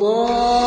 我。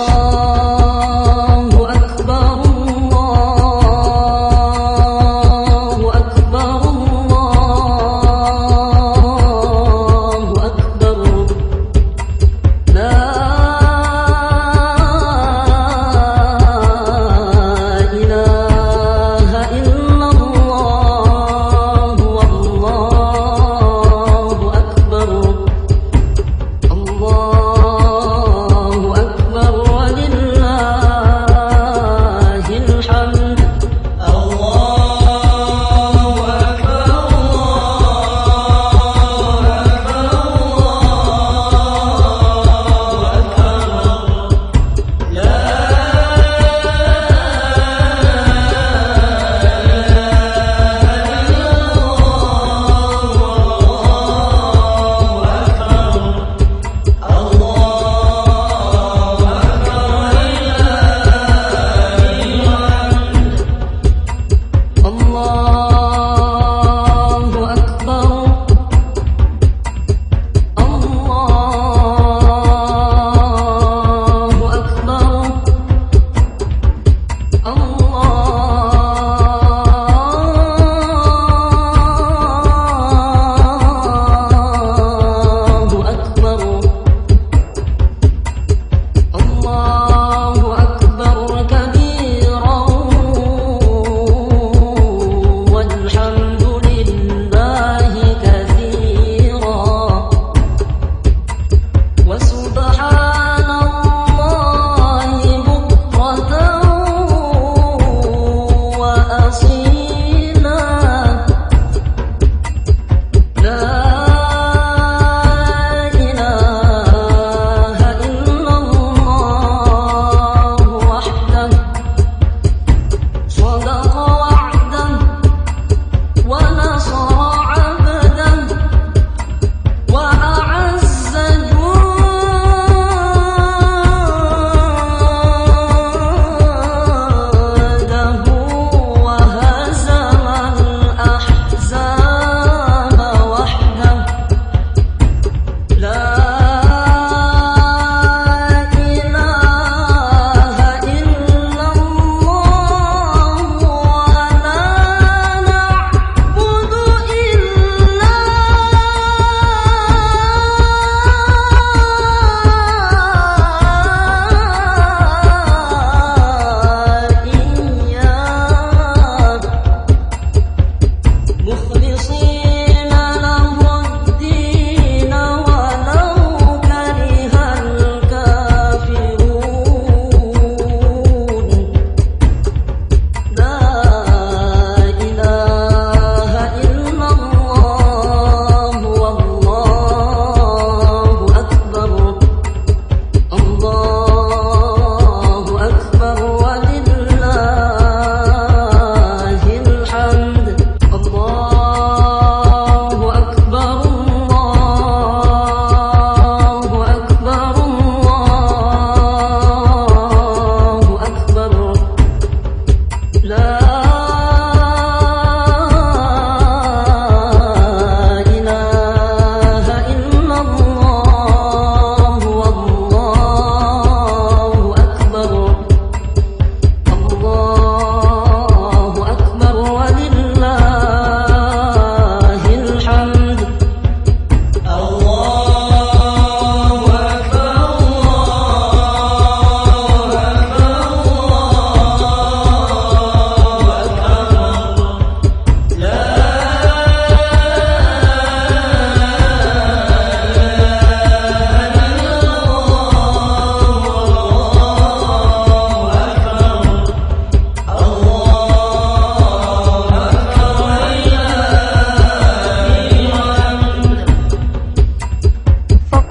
Oh.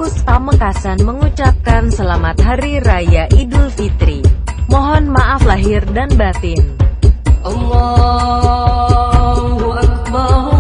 Hasan mengucapkan selamat Hari Raya Idul Fitri. Mohon maaf lahir dan batin. Allahu Akbar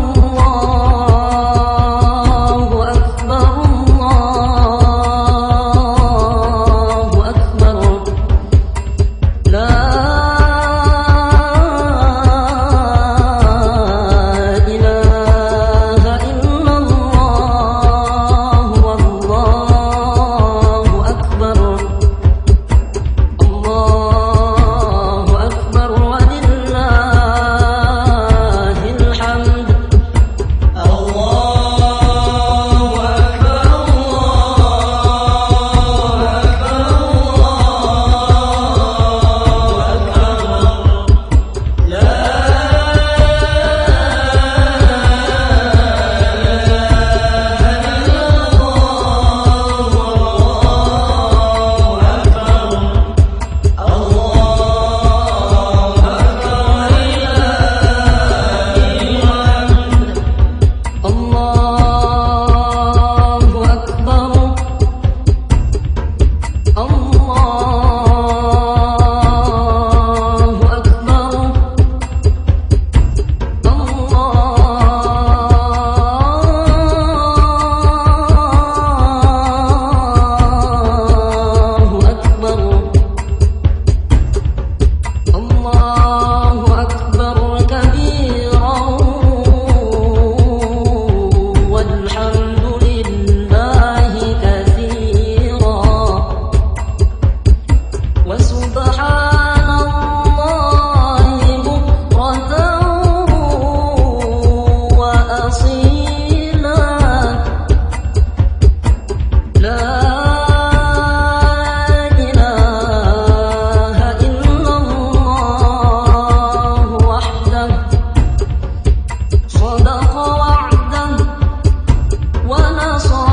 枷锁